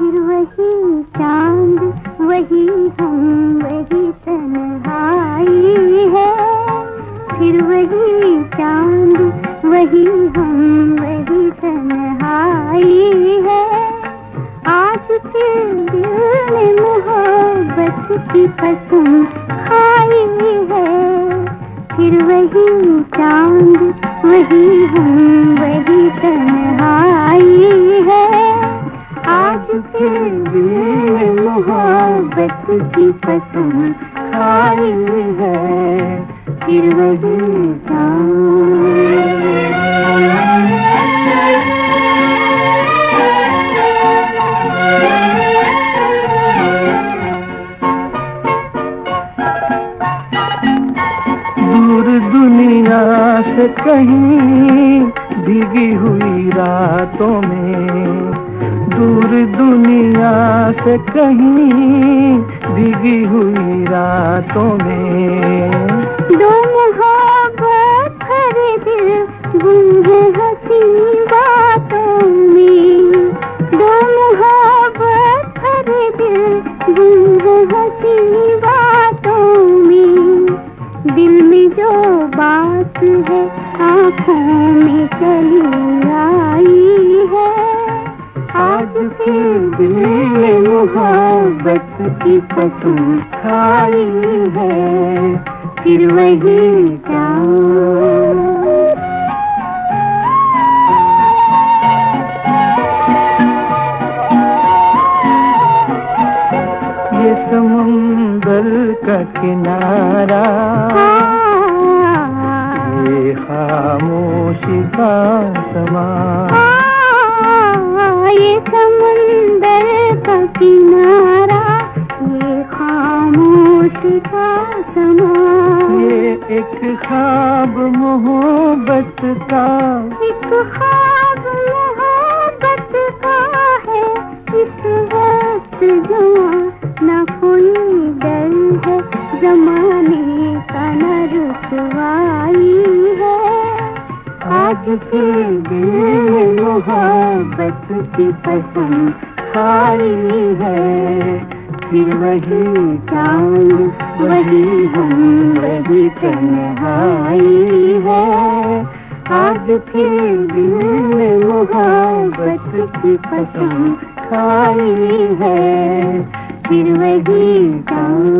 वही चाँद, वही हम, वही तन्हाई है। फिर वही चाँद, वही हम, वही तन्हाई है। आज फिर दिल मोहब्बत की कसम खाई है। फिर वही चाँद, वही हम, वही तन्हाई फिर मोहब्बत की कसम है फिर वही दूर दुनिया से कहीं भीगी हुई रातों में दूर दुनिया से कहीं भीगी हुई रातों में। दिल बातों में। हँसी बातों में। दिल में जो बात है, आँखों में चली दिल मोहब्बत की कसम खाई है, फिर वही जाओ ये समंदर का किनारा, ये खामोशी का समा ये समंदर का किनारा ये खामोशी का समा ये एक ख्वाब मोहब्बत का। एक ख्वाब मोहब्बत का है इस वक्त जमा न कोई डर है जमाने का न रुसवाई है। आज के दिन मोहब्बत की कसम खाई है। फिर वही चाँद, वही हम वही तन्हाई है। आज के दिन मोहब्बत की कसम खाई है। फिर वही चाँद